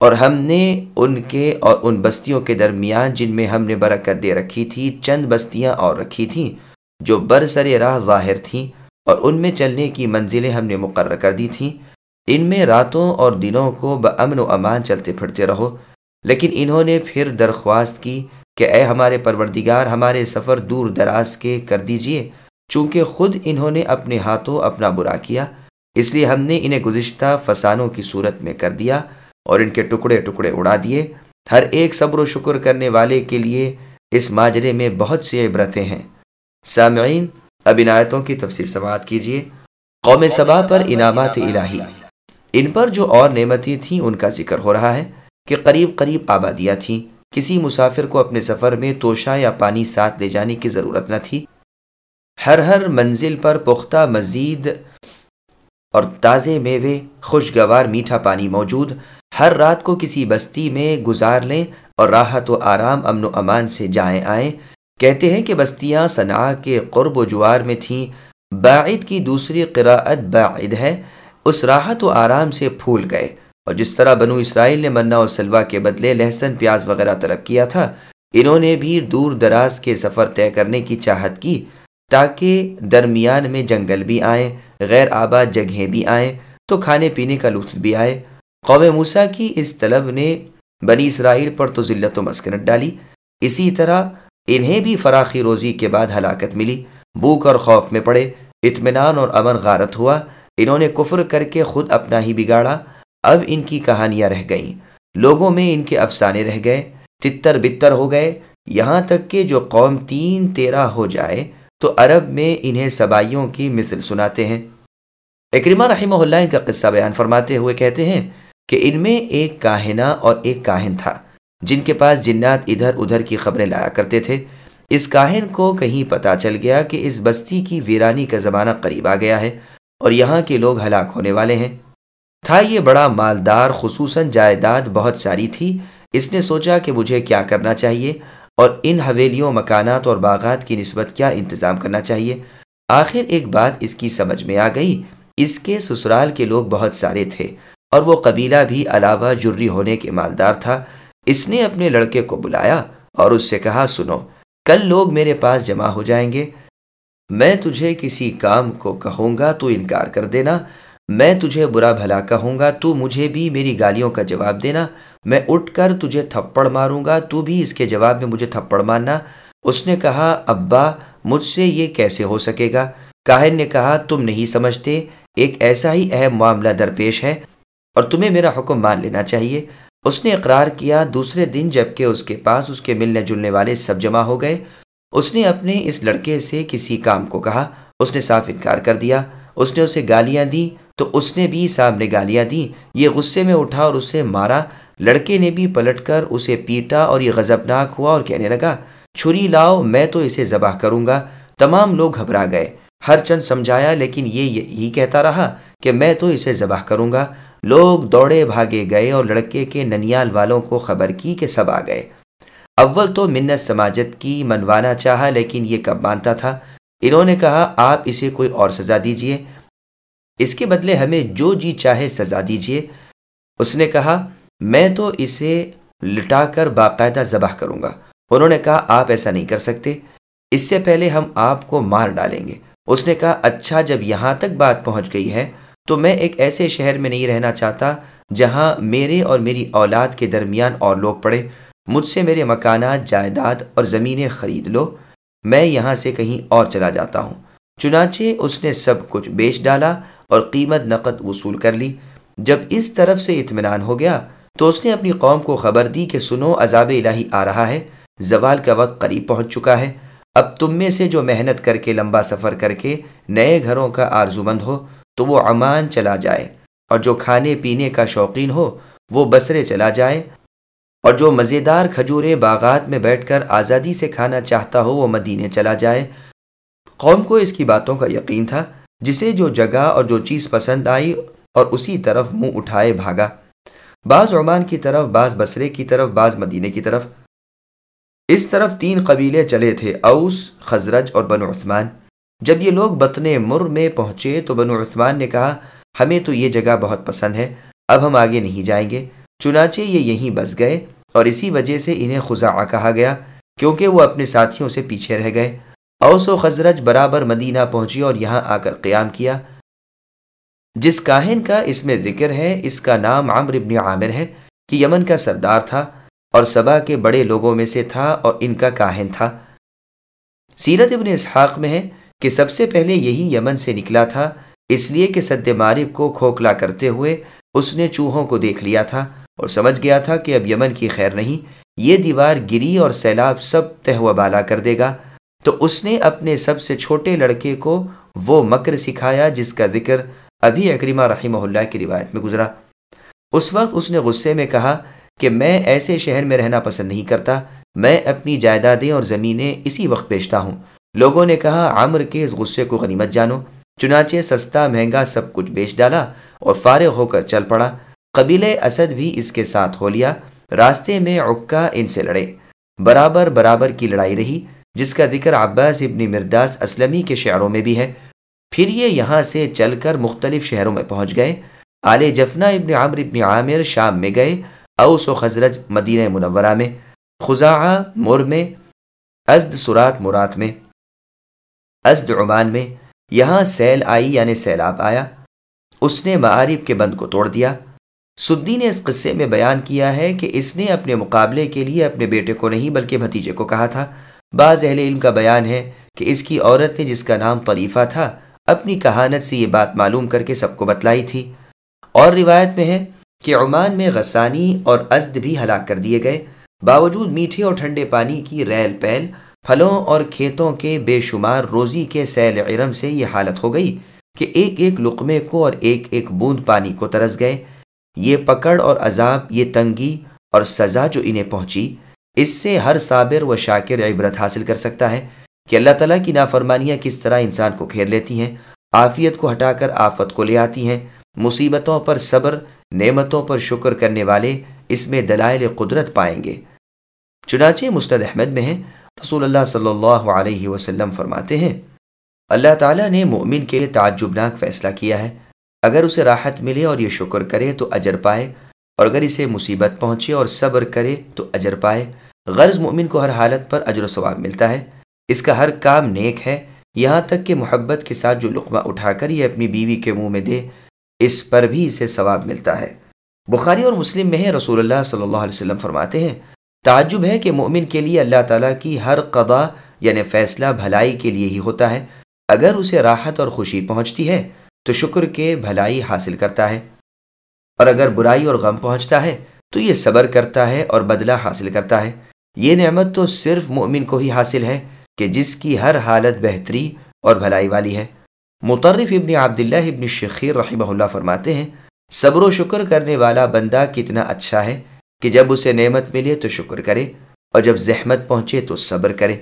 اور ہم نے ان کے اور ان بستیوں کے درمیان جن میں ہم نے برکت دے رکھی تھی، چند بستیاں اور رکھی تھیں جو برسر راہ ظاہر تھیں اور ان میں چلنے کی منزلیں ہم نے مقرر کر دی تھیں۔ ان میں راتوں اور دنوں کو بامن و امان چلتے پھرتے رہو۔ لیکن انہوں نے پھر درخواست کی کہ اے ہمارے پروردگار، ہمارے سفر دور دراز کے کر دیجیے، چونکہ خود انہوں نے اپنے ہاتھوں اپنا برا کیا۔ اس لیے ہم نے انہیں گزشتہ فسانوں کی صورت میں کر دیا۔ اور ان کے ٹکڑے ٹکڑے اڑا دیے۔ ہر ایک صبر و شکر کرنے والے کے لیے اس ماجرے میں بہت سی عبرتیں ہیں۔ سامعین، اب عنایتوں کی تفصیل سماعت کیجیے۔ قوم سبا پر انعامات الہی۔ ان پر جو اور نعمتیں تھیں، ان کا ذکر ہو رہا ہے کہ قریب قریب آبادیاں تھیں۔ کسی مسافر کو اپنے سفر میں توشہ یا پانی ساتھ لے جانے کی ضرورت نہ تھی۔ ہر ہر منزل پر پختہ مزید اور تازے میوے، خوشگوار میٹھا پانی موجود۔ ہر رات کو کسی بستی میں گزار لیں اور راحت و آرام امن و امان سے جائیں آئیں۔ کہتے ہیں کہ بستیاں صنع کے قرب و جوار میں تھیں۔ باعد کی دوسری قراءت باعد ہے۔ اس راحت و آرام سے پھول گئے۔ اور جس طرح بنو اسرائیل نے منا و سلوا کے بدلے لہسن، پیاز وغیرہ طلب کیا تھا، انہوں نے بھی دور دراز کے سفر طے کرنے کی چاہت کی۔ تاکہ درمیان میں جنگل بھی آئیں غیر آباد جگہیں بھی آئیں تو کھانے پینے کا لطف بھی آئے۔ قوم موسا کی اس طلب نے بنی اسرائیل پر تو ذلت و مسکنت ڈالی۔ اسی طرح انہیں بھی فراخی روزی کے بعد ہلاکت ملی۔ بھوک اور خوف میں پڑے، اطمینان اور امن غارت ہوا۔ انہوں نے کفر کر کے خود اپنا ہی بگاڑا۔ اب ان کی کہانیاں رہ گئیں۔ لوگوں میں ان کے افسانے رہ گئے۔ تتر بتر ہو گئے۔ یہاں تک کہ جو قوم تین تیرہ ہو جائے تو عرب میں انہیں سبائیوں کی مثل سناتے ہیں۔ اکریمہ رحمہ اللہ ان کا قصہ بیان فرماتے ہوئے کہتے ہیں کہ ان میں ایک کاہنہ اور ایک کاہن تھا، جن کے پاس جنات ادھر ادھر کی خبریں لایا کرتے تھے۔ اس کاہن کو کہیں پتہ چل گیا کہ اس بستی کی ویرانی کا زمانہ قریب آ گیا ہے اور یہاں کے لوگ ہلاک ہونے والے ہیں۔ تھا یہ بڑا مالدار، خصوصاً جائیداد بہت ساری تھی۔ اس نے سوچا کہ مجھے کیا کرنا چاہیے۔ اور ان حویلیوں، مکانات اور باغات کی نسبت کیا انتظام کرنا چاہیے؟ آخر ایک بات اس کی سمجھ میں آ گئی، اس کے سسرال کے لوگ بہت سارے تھے اور وہ قبیلہ بھی علاوہ جری ہونے کے مالدار تھا۔ اس نے اپنے لڑکے کو بلایا اور اس سے کہا، سنو، کل لوگ میرے پاس جمع ہو جائیں گے۔ میں تجھے کسی کام کو کہوں گا تو انکار کر دینا۔ میں تجھے برا بھلا کہوں گا، تو مجھے بھی میری گالیوں کا جواب دینا۔ میں اٹھ کر تجھے تھپڑ ماروں گا، تو بھی اس کے جواب میں مجھے تھپڑ مارنا۔ اس نے کہا، ابا، مجھ سے یہ کیسے ہو سکے گا؟ کاہن نے کہا، تم نہیں سمجھتے، ایک ایسا ہی اہم معاملہ درپیش ہے اور تمہیں میرا حکم مان لینا چاہیے۔ اس نے اقرار کیا، دوسرے دن جبکہ اس کے پاس اس کے ملنے جلنے والے سب جمع ہو گئے۔ اس نے اپنے اس لڑکے سے کسی کام کو کہا۔ اس نے صاف انکار کر دیا۔ اس نے اسے گالیاں دی تو اس نے بھی سامنے گالیاں دی یہ غصے میں اٹھا اور اسے مارا۔ لڑکے نے بھی پلٹ کر اسے پیٹا اور یہ غضبناک ہوا اور کہنے لگا، چھری لاؤ، میں تو اسے ذبح کروں گا۔ تمام لوگ گھبرا گئے۔ ہر چند سمجھایا، لیکن یہ یہی کہتا رہا کہ میں تو اسے ذبح کروں گا۔ لوگ دوڑے بھاگے گئے اور لڑکے کے ننیال والوں کو خبر کی کہ سب آ گئے۔ اول تو منت سماجت کی منوانا چاہا، لیکن یہ کب مانتا تھا؟ انہوں نے کہا، آپ اسے کوئی اور سزا دیجیے۔ اس کے بدلے ہمیں جو جی چاہے سزا دیجیے۔ اس نے کہا، میں تو اسے لٹا کر باقاعدہ ذبح کروں گا۔ انہوں نے کہا، آپ ایسا نہیں کر سکتے۔ اس سے پہلے ہم آپ کو مار ڈالیں گے۔ اس نے کہا اچھا جب یہاں تک بات پہنچ گئی ہے، تو میں ایک ایسے شہر میں نہیں رہنا چاہتا جہاں میرے اور میری اولاد کے درمیان اور لوگ پڑے مجھ سے میرے مکانات، جائیداد اور زمینیں خرید لو۔ میں یہاں سے کہیں اور چلا جاتا ہوں۔ چنانچہ اس نے سب کچھ بیچ ڈالا اور قیمت نقد وصول کر لی۔ جب اس طرف سے اطمینان ہو گیا تو اس نے اپنی قوم کو خبر دی کہ سنو، عذاب الہی آ رہا ہے۔ زوال کا وقت قریب پہنچ چکا ہے۔ اب تم میں سے جو محنت کر کے، لمبا سفر کر کے نئے گھروں کا آرزو مند ہو، تو وہ امان چلا جائے۔ اور جو کھانے پینے کا شوقین ہو، وہ بسرے چلا جائے۔ اور جو مزیدار کھجوریں باغات میں بیٹھ کر آزادی سے کھانا چاہتا ہو، وہ مدینے چلا جائے۔ قوم کو اس کی باتوں کا یقین تھا، جسے جو جگہ اور جو چیز پسند آئی اور اسی طرف منہ اٹھائے بھاگا۔ بعض عمان کی طرف، بعض بسرے کی طرف، بعض مدینے کی طرف۔ اس طرف تین قبیلے چلے تھے، اوس، خزرج اور بنو عثمان۔ جب یہ لوگ بطن مر میں پہنچے تو بنو عثمان نے کہا، ہمیں تو یہ جگہ بہت پسند ہے، اب ہم آگے نہیں جائیں گے۔ چنانچہ یہ یہیں بس گئے اور اسی وجہ سے انہیں خزاں کہا گیا، کیونکہ وہ اپنے ساتھیوں سے پیچھے رہ گئے۔ اوس و خزرج برابر مدینہ پہنچی اور یہاں آ کر قیام کیا۔ جس کاہن کا اس میں ذکر ہے، اس کا نام عمر ابن عامر ہے، کہ یمن کا سردار تھا اور سبا کے بڑے لوگوں میں سے تھا اور ان کا کاہن تھا۔ سیرت ابن اسحاق میں ہے کہ سب سے پہلے یہی یمن سے نکلا تھا، اس لیے کہ سد مارب کو کھوکھلا کرتے ہوئے اس نے چوہوں کو دیکھ لیا تھا اور سمجھ گیا تھا کہ اب یمن کی خیر نہیں، یہ دیوار گری اور سیلاب سب تہو بالا کر دے گا۔ تو اس نے اپنے سب سے چھوٹے لڑکے کو وہ مکر سکھایا جس کا ذکر ابھی اکریمہ رحمہ اللہ کی روایت میں گزرا۔ اس وقت اس نے غصے میں کہا کہ میں ایسے شہر میں رہنا پسند نہیں کرتا، میں اپنی جائیدادیں اور زمینیں اسی وقت بیچتا ہوں۔ لوگوں نے کہا عمر کے اس غصے کو غنیمت جانو۔ چنانچہ سستا، مہنگا سب کچھ بیچ ڈالا اور فارغ ہو کر چل پڑا۔ قبیل اسد بھی اس کے ساتھ ہو لیا۔ راستے میں عکا ان سے لڑے۔ برابر برابر کی لڑائی رہی۔ جس کا ذکر عباس ابن مرداس اسلمی کے شعروں میں بھی ہے۔ پھر یہ یہاں سے چل کر مختلف شہروں میں پہنچ گئے۔ آل جفنا ابن عامر ابن عامر شام میں گئے، اوس و خزرج مدینہ منورہ میں خزاں مر میں، ازد سرات مرات میں، ازد عمان میں۔ یہاں سیل آئی یعنی سیلاب آیا۔ اس نے معارف کے بند کو توڑ دیا۔ سدی نے اس قصے میں بیان کیا ہے کہ اس نے اپنے مقابلے کے لیے اپنے بیٹے کو نہیں بلکہ بھتیجے کو کہا تھا۔ بعض اہل علم کا بیان ہے کہ اس کی عورت نے جس کا نام طریفہ تھا، اپنی کہانت سے یہ بات معلوم کر کے سب کو بتلائی تھی۔ اور روایت میں ہے کہ عمان میں غسانی اور ازد بھی ہلاک کر دیے گئے۔ باوجود میٹھے اور ٹھنڈے پانی کی ریل پیل، پھلوں اور کھیتوں کے بے شمار روزی کے سیل عرم سے یہ حالت ہو گئی کہ ایک ایک لقمے کو اور ایک ایک بوند پانی کو ترس گئے۔ یہ پکڑ اور عذاب، یہ تنگی اور سزا جو انہیں پہنچی اس سے ہر صابر و شاکر عبرت حاصل کر سکتا ہے کہ اللہ تعالیٰ کی نافرمانیاں کس طرح انسان کو گھیر لیتی ہیں، عافیت کو ہٹا کر آفت کو لے آتی ہیں، مصیبتوں پر صبر، نعمتوں پر شکر کرنے والے اس میں دلائل قدرت پائیں گے۔ چنانچہ مستد احمد میں ہیں، رسول اللہ صلی اللہ علیہ وسلم فرماتے ہیں، اللہ تعالیٰ نے مومن کے لیے تعجبناک فیصلہ کیا ہے۔ اگر اسے راحت ملے اور یہ شکر کرے تو اجر پائے، اور اگر اسے مصیبت پہنچے اور صبر کرے تو اجر پائے۔ غرض مومن کو ہر حالت پر اجر و ثواب ملتا ہے۔ اس کا ہر کام نیک ہے۔ یہاں تک کہ محبت کے ساتھ جو لقمہ اٹھا کر یہ اپنی بیوی کے منہ میں دے، اس پر بھی اسے ثواب ملتا ہے۔ بخاری اور مسلم میں ہے رسول اللہ صلی اللہ علیہ وسلم فرماتے ہیں، تعجب ہے کہ مومن کے لیے اللہ تعالیٰ کی ہر قضا یعنی فیصلہ بھلائی کے لیے ہی ہوتا ہے۔ اگر اسے راحت اور خوشی پہنچتی ہے، تو شکر کے بھلائی حاصل کرتا ہے۔ اور اگر برائی اور غم پہنچتا ہے، تو یہ صبر کرتا ہے اور بدلہ حاصل کرتا ہے۔ یہ نعمت تو صرف مومن کو ہی حاصل ہے کہ جس کی ہر حالت بہتری اور بھلائی والی ہے۔ مطرف ابن عبداللہ ابن شخیر رحمہ اللہ فرماتے ہیں، صبر و شکر کرنے والا بندہ کتنا اچھا ہے کہ جب اسے نعمت ملے تو شکر کرے اور جب زحمت پہنچے تو صبر کرے۔